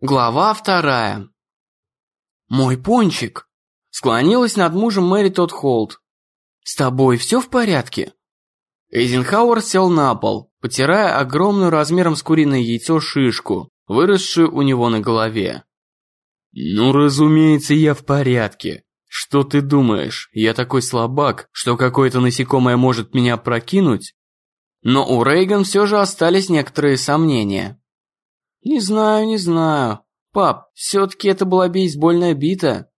Глава вторая. «Мой пончик!» Склонилась над мужем Мэри Тодд Холт. «С тобой все в порядке?» Эйзенхауэр сел на пол, потирая огромную размером с куриное яйцо шишку, выросшую у него на голове. «Ну, разумеется, я в порядке. Что ты думаешь, я такой слабак, что какое-то насекомое может меня прокинуть?» Но у Рейган все же остались некоторые сомнения. «Не знаю, не знаю. Пап, все-таки это была бейсбольная бита».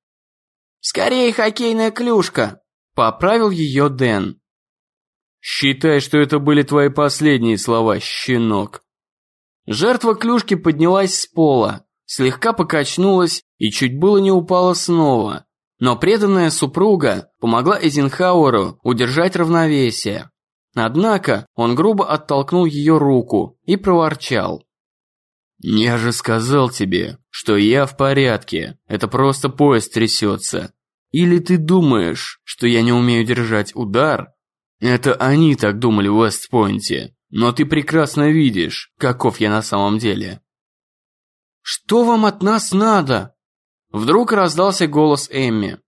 «Скорее хоккейная клюшка», — поправил ее Дэн. «Считай, что это были твои последние слова, щенок». Жертва клюшки поднялась с пола, слегка покачнулась и чуть было не упала снова. Но преданная супруга помогла Эйзенхауэру удержать равновесие. Однако он грубо оттолкнул ее руку и проворчал. «Я же сказал тебе, что я в порядке, это просто поезд трясется. Или ты думаешь, что я не умею держать удар? Это они так думали в Вестпойнте, но ты прекрасно видишь, каков я на самом деле». «Что вам от нас надо?» Вдруг раздался голос Эмми.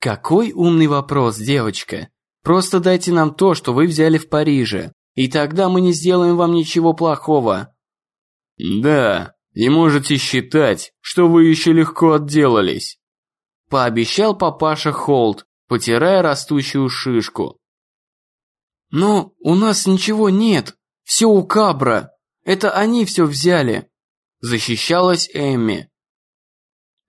«Какой умный вопрос, девочка. Просто дайте нам то, что вы взяли в Париже, и тогда мы не сделаем вам ничего плохого. «Да, и можете считать, что вы еще легко отделались», пообещал папаша Холт, потирая растущую шишку. «Но у нас ничего нет, все у Кабра, это они все взяли», защищалась Эмми.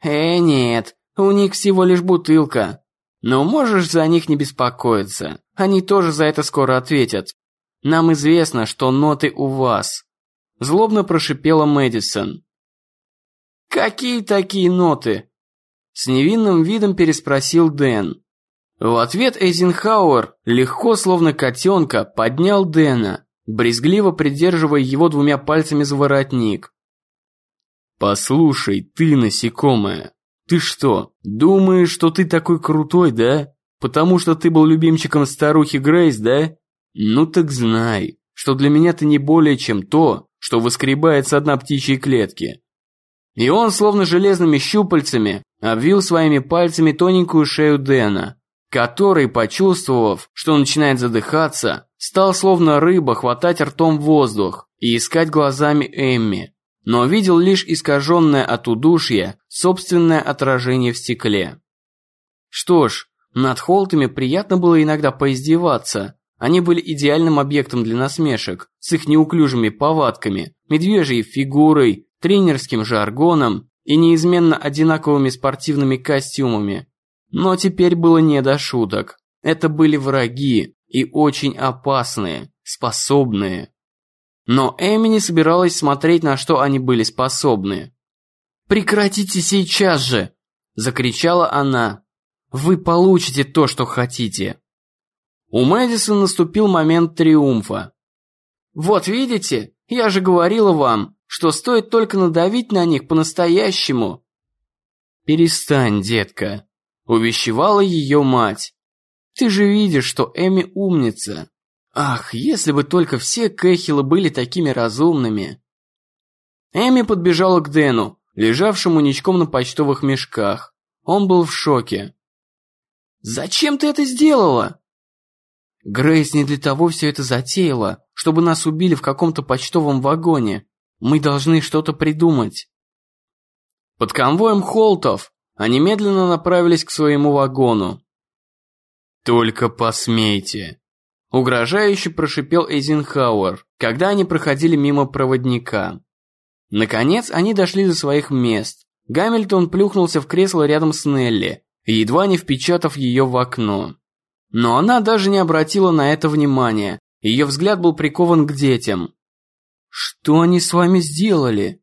«Э, нет, у них всего лишь бутылка. Но можешь за них не беспокоиться, они тоже за это скоро ответят. Нам известно, что ноты у вас». Злобно прошипела Мэдисон. «Какие такие ноты?» С невинным видом переспросил Дэн. В ответ Эйзенхауэр легко, словно котенка, поднял Дэна, брезгливо придерживая его двумя пальцами за воротник. «Послушай, ты насекомая, ты что, думаешь, что ты такой крутой, да? Потому что ты был любимчиком старухи Грейс, да? Ну так знай, что для меня ты не более чем то, что выскребает с дна птичьей клетки. И он, словно железными щупальцами, обвил своими пальцами тоненькую шею Дэна, который, почувствовав, что начинает задыхаться, стал словно рыба хватать ртом воздух и искать глазами Эмми, но видел лишь искаженное от удушья собственное отражение в стекле. Что ж, над Холтами приятно было иногда поиздеваться, они были идеальным объектом для насмешек, с их неуклюжими повадками, медвежьей фигурой, тренерским жаргоном и неизменно одинаковыми спортивными костюмами. Но теперь было не до шуток. Это были враги, и очень опасные, способные. Но Эми не собиралась смотреть, на что они были способны. «Прекратите сейчас же!» – закричала она. «Вы получите то, что хотите!» У Мэдисон наступил момент триумфа. «Вот видите, я же говорила вам, что стоит только надавить на них по-настоящему». «Перестань, детка», – увещевала ее мать. «Ты же видишь, что Эми умница. Ах, если бы только все Кэхилы были такими разумными». Эми подбежала к Дэну, лежавшему ничком на почтовых мешках. Он был в шоке. «Зачем ты это сделала?» Грейс не для того все это затеяла, чтобы нас убили в каком-то почтовом вагоне. Мы должны что-то придумать. Под конвоем Холтов они медленно направились к своему вагону. «Только посмейте!» Угрожающе прошипел Эйзенхауэр, когда они проходили мимо проводника. Наконец они дошли до своих мест. Гамильтон плюхнулся в кресло рядом с Нелли, едва не впечатав ее в окно. Но она даже не обратила на это внимания. Ее взгляд был прикован к детям. «Что они с вами сделали?»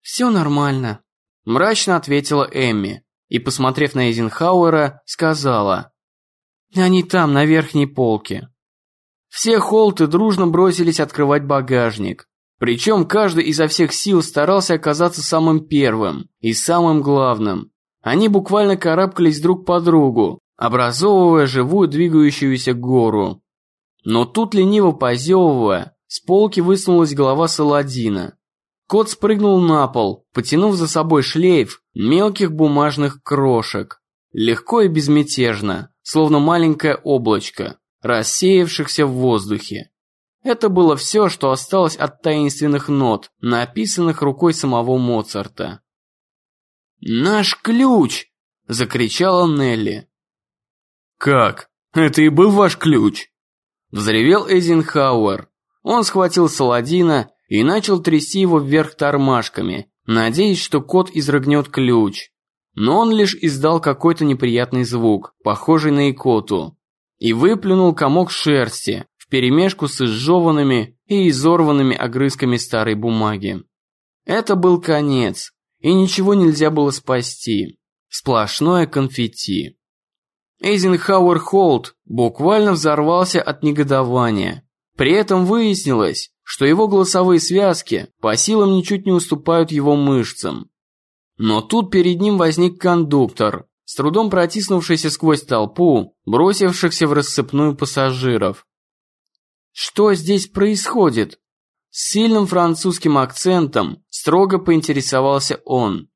«Все нормально», – мрачно ответила Эмми и, посмотрев на Эйзенхауэра, сказала. «Они там, на верхней полке». Все холты дружно бросились открывать багажник. Причем каждый изо всех сил старался оказаться самым первым и самым главным. Они буквально карабкались друг по другу, образовывая живую двигающуюся гору. Но тут лениво позевывая, с полки высунулась голова Саладина. Кот спрыгнул на пол, потянув за собой шлейф мелких бумажных крошек. Легко и безмятежно, словно маленькое облачко, рассеявшихся в воздухе. Это было все, что осталось от таинственных нот, написанных рукой самого Моцарта. «Наш ключ!» – закричала Нелли. «Как? Это и был ваш ключ?» Взревел Эйзенхауэр. Он схватил Саладина и начал трясти его вверх тормашками, надеясь, что кот изрыгнет ключ. Но он лишь издал какой-то неприятный звук, похожий на икоту, и выплюнул комок шерсти вперемешку с изжеванными и изорванными огрызками старой бумаги. Это был конец, и ничего нельзя было спасти. Сплошное конфетти. Эйзенхауэр Холт буквально взорвался от негодования. При этом выяснилось, что его голосовые связки по силам ничуть не уступают его мышцам. Но тут перед ним возник кондуктор, с трудом протиснувшийся сквозь толпу, бросившихся в рассыпную пассажиров. Что здесь происходит? С сильным французским акцентом строго поинтересовался он.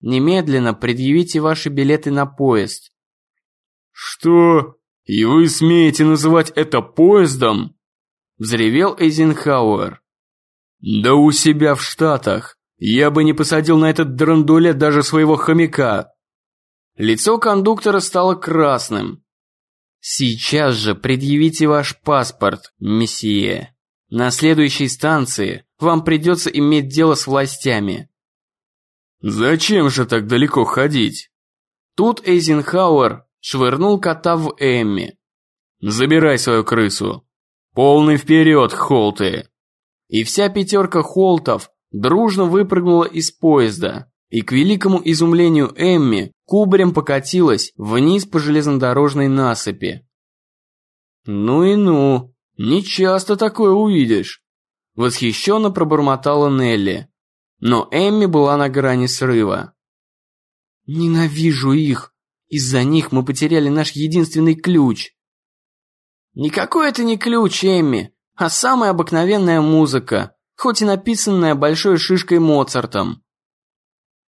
Немедленно предъявите ваши билеты на поезд. Что? И вы смеете называть это поездом? Взревел Эйзенхауэр. Да у себя в Штатах. Я бы не посадил на этот драндулет даже своего хомяка. Лицо кондуктора стало красным. Сейчас же предъявите ваш паспорт, месье. На следующей станции вам придется иметь дело с властями. Зачем же так далеко ходить? Тут Эйзенхауэр швырнул кота в Эмми. Забирай свою крысу. Полный вперед, Холты. И вся пятерка Холтов дружно выпрыгнула из поезда, и к великому изумлению Эмми кубарем покатилась вниз по железнодорожной насыпи. «Ну и ну, не часто такое увидишь», – восхищенно пробормотала Нелли. Но Эмми была на грани срыва. «Ненавижу их! Из-за них мы потеряли наш единственный ключ!» «Никакой это не ключ, Эмми, а самая обыкновенная музыка, хоть и написанная большой шишкой Моцартом.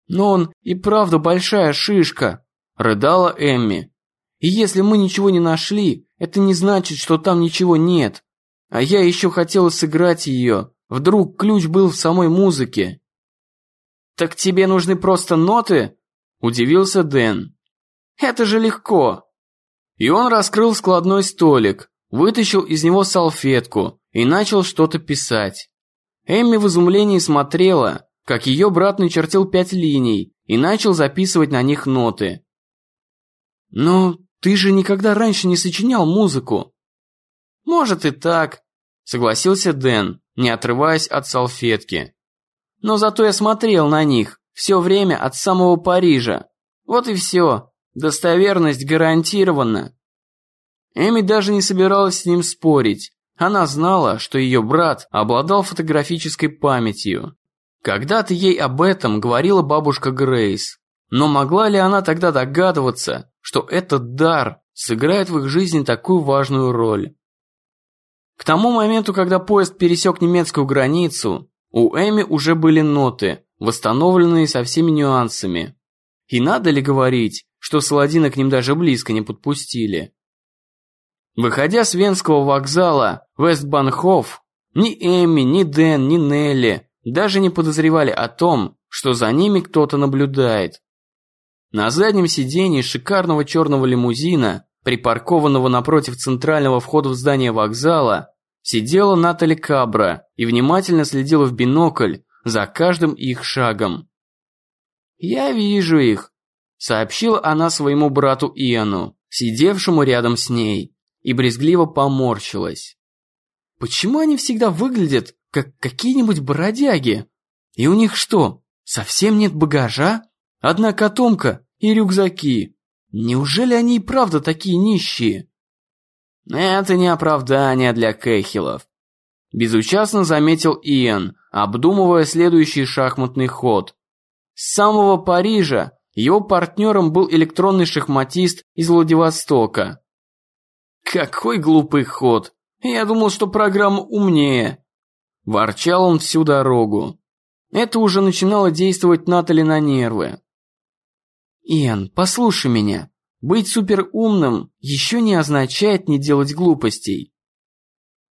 Но он и правда большая шишка, рыдала Эмми. И если мы ничего не нашли, это не значит, что там ничего нет. А я еще хотела сыграть ее. Вдруг ключ был в самой музыке. Так тебе нужны просто ноты? Удивился Дэн. Это же легко. И он раскрыл складной столик, вытащил из него салфетку и начал что-то писать. Эмми в изумлении смотрела, как ее брат начертил пять линий и начал записывать на них ноты. «Но ты же никогда раньше не сочинял музыку». «Может и так», — согласился Дэн, не отрываясь от салфетки. «Но зато я смотрел на них все время от самого Парижа. Вот и все. Достоверность гарантирована». Эми даже не собиралась с ним спорить. Она знала, что ее брат обладал фотографической памятью. Когда-то ей об этом говорила бабушка Грейс. Но могла ли она тогда догадываться, что этот дар сыграет в их жизни такую важную роль? К тому моменту, когда поезд пересек немецкую границу, у Эми уже были ноты, восстановленные со всеми нюансами. И надо ли говорить, что Саладина к ним даже близко не подпустили? Выходя с Венского вокзала Вестбанхоф, ни Эмми, ни Дэн, ни Нелли даже не подозревали о том, что за ними кто-то наблюдает. На заднем сидении шикарного черного лимузина, припаркованного напротив центрального входа в здание вокзала, сидела Натали Кабра и внимательно следила в бинокль за каждым их шагом. «Я вижу их», — сообщила она своему брату Иоанну, сидевшему рядом с ней и брезгливо поморщилась. Почему они всегда выглядят как какие-нибудь бродяги? И у них что, совсем нет багажа? Одна котомка и рюкзаки. Неужели они и правда такие нищие? Это не оправдание для Кэхилов. Безучастно заметил Иэн, обдумывая следующий шахматный ход. С самого Парижа его партнером был электронный шахматист из Владивостока. Какой глупый ход. Я думал, что программа умнее. Ворчал он всю дорогу. Это уже начинало действовать Натали на нервы. «Иэн, послушай меня. Быть суперумным еще не означает не делать глупостей».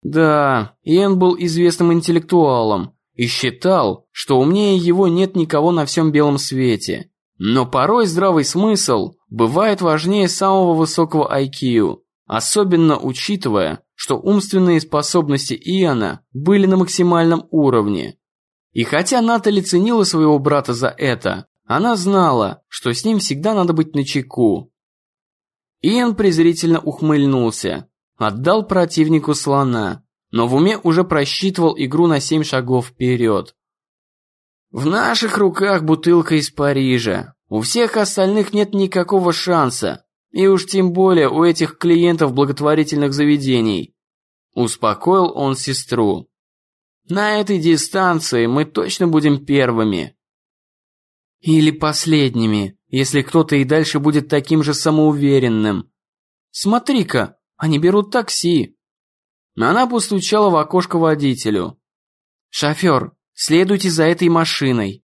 Да, Иэн был известным интеллектуалом и считал, что умнее его нет никого на всем белом свете. Но порой здравый смысл бывает важнее самого высокого IQ, особенно учитывая, что умственные способности Иона были на максимальном уровне. И хотя Натали ценила своего брата за это, она знала, что с ним всегда надо быть начеку. Иэн презрительно ухмыльнулся, отдал противнику слона, но в уме уже просчитывал игру на семь шагов вперед. В наших руках бутылка из Парижа. У всех остальных нет никакого шанса. И уж тем более у этих клиентов благотворительных заведений. Успокоил он сестру. На этой дистанции мы точно будем первыми. Или последними, если кто-то и дальше будет таким же самоуверенным. Смотри-ка, они берут такси. Она постучала в окошко водителю. «Шофер, следуйте за этой машиной».